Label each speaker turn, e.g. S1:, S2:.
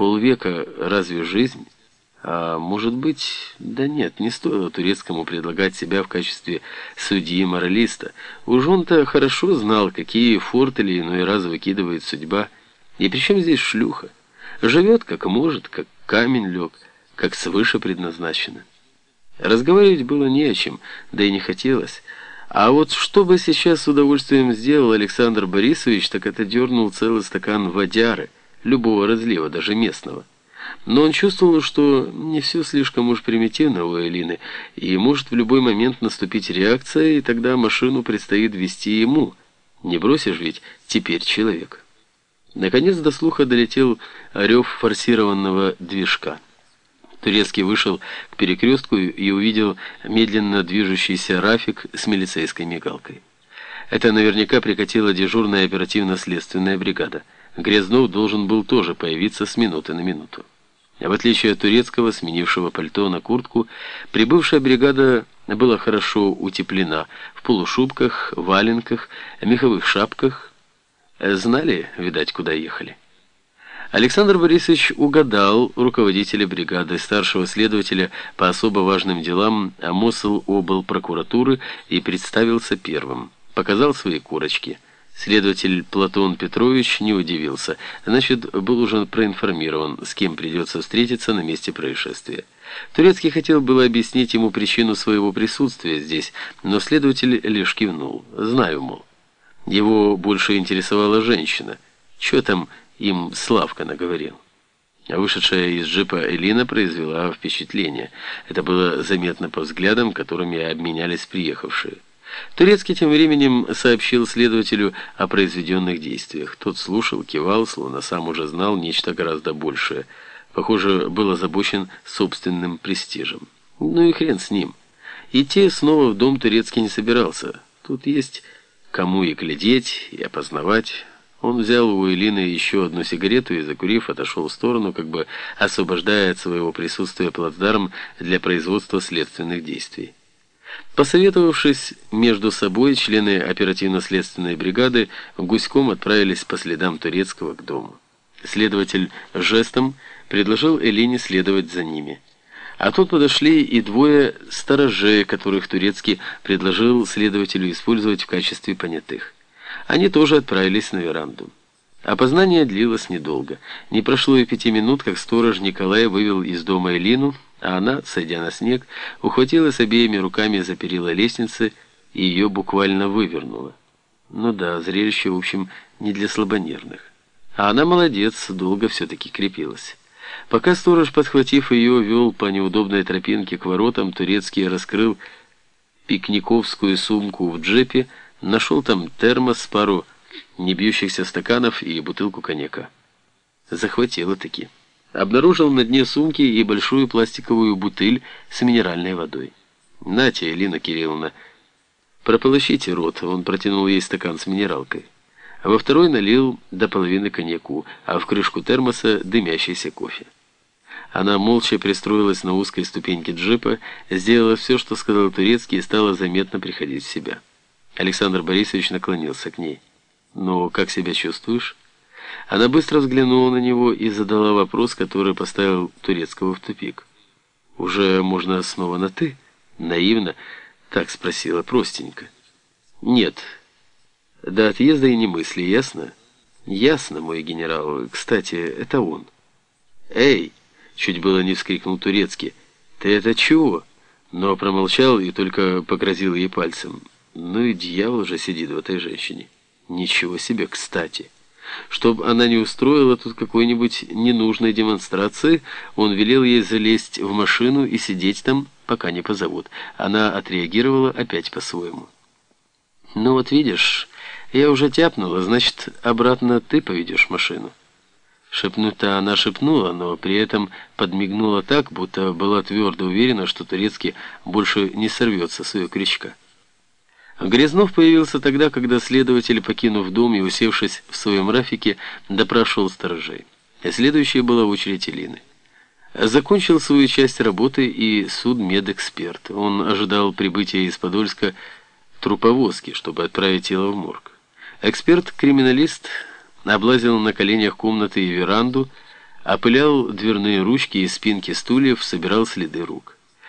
S1: полвека разве жизнь? А может быть, да нет, не стоило турецкому предлагать себя в качестве судьи-моралиста. Уж он-то хорошо знал, какие фортели иной раз выкидывает судьба. И при чем здесь шлюха? Живет как может, как камень лег, как свыше предназначено. Разговаривать было не о чем, да и не хотелось. А вот что бы сейчас с удовольствием сделал Александр Борисович, так это дернул целый стакан водяры, любого разлива, даже местного. Но он чувствовал, что не все слишком уж примитивно у Элины, и может в любой момент наступить реакция, и тогда машину предстоит вести ему. Не бросишь ведь теперь человек. Наконец до слуха долетел рев форсированного движка. Турецкий вышел к перекрестку и увидел медленно движущийся Рафик с милицейской мигалкой. Это наверняка прикатила дежурная оперативно-следственная бригада. Грязнов должен был тоже появиться с минуты на минуту. А в отличие от турецкого, сменившего пальто на куртку, прибывшая бригада была хорошо утеплена в полушубках, валенках, меховых шапках. Знали, видать, куда ехали. Александр Борисович угадал руководителя бригады, старшего следователя по особо важным делам Амосл обл. прокуратуры и представился первым. Показал свои курочки. Следователь Платон Петрович не удивился, значит, был уже проинформирован, с кем придется встретиться на месте происшествия. Турецкий хотел было объяснить ему причину своего присутствия здесь, но следователь лишь кивнул. «Знаю, мол». Его больше интересовала женщина. Что там им Славка наговорил. А вышедшая из джипа Элина произвела впечатление. Это было заметно по взглядам, которыми обменялись приехавшие. Турецкий тем временем сообщил следователю о произведенных действиях. Тот слушал, кивал, словно сам уже знал нечто гораздо большее. Похоже, был озабочен собственным престижем. Ну и хрен с ним. Идти снова в дом Турецкий не собирался. Тут есть кому и глядеть, и опознавать. Он взял у Элины еще одну сигарету и, закурив, отошел в сторону, как бы освобождая от своего присутствия плацдарм для производства следственных действий. Посоветовавшись между собой, члены оперативно-следственной бригады гуськом отправились по следам Турецкого к дому. Следователь жестом предложил Элине следовать за ними. А тут подошли и двое сторожей, которых Турецкий предложил следователю использовать в качестве понятых. Они тоже отправились на веранду. Опознание длилось недолго. Не прошло и пяти минут, как сторож Николай вывел из дома Элину, а она, сойдя на снег, ухватилась обеими руками за перила лестницы и ее буквально вывернула. Ну да, зрелище, в общем, не для слабонервных. А она молодец, долго все-таки крепилась. Пока сторож, подхватив ее, вел по неудобной тропинке к воротам, турецкий раскрыл пикниковскую сумку в джепе, Нашел там термос, пару небьющихся стаканов и бутылку коньяка. Захватило таки. Обнаружил на дне сумки и большую пластиковую бутыль с минеральной водой. «Нате, Элина Кирилловна, прополощите рот». Он протянул ей стакан с минералкой. А во второй налил до половины коньяку, а в крышку термоса дымящийся кофе. Она молча пристроилась на узкой ступеньке джипа, сделала все, что сказал турецкий, и стала заметно приходить в себя. Александр Борисович наклонился к ней. «Ну, как себя чувствуешь?» Она быстро взглянула на него и задала вопрос, который поставил Турецкого в тупик. «Уже можно снова на «ты»?» Наивно, так спросила простенько. «Нет. До отъезда и не мысли, ясно?» «Ясно, мой генерал. Кстати, это он». «Эй!» — чуть было не вскрикнул Турецкий. «Ты это чего?» Но промолчал и только погрозил ей пальцем. Ну и дьявол же сидит в этой женщине. Ничего себе, кстати. Чтобы она не устроила тут какой-нибудь ненужной демонстрации, он велел ей залезть в машину и сидеть там, пока не позовут. Она отреагировала опять по-своему. «Ну вот видишь, я уже тяпнула, значит, обратно ты поведешь машину». Шепнуть-то она шепнула, но при этом подмигнула так, будто была твердо уверена, что турецкий больше не сорвется с ее крючка. Грязнов появился тогда, когда следователь, покинув дом и усевшись в своем рафике, допрашивал сторожей. Следующая была очередь Элины. Закончил свою часть работы и судмедэксперт. Он ожидал прибытия из Подольска труповозки, чтобы отправить тело в морг. Эксперт-криминалист облазил на коленях комнаты и веранду, опылял дверные ручки и спинки стульев, собирал следы рук.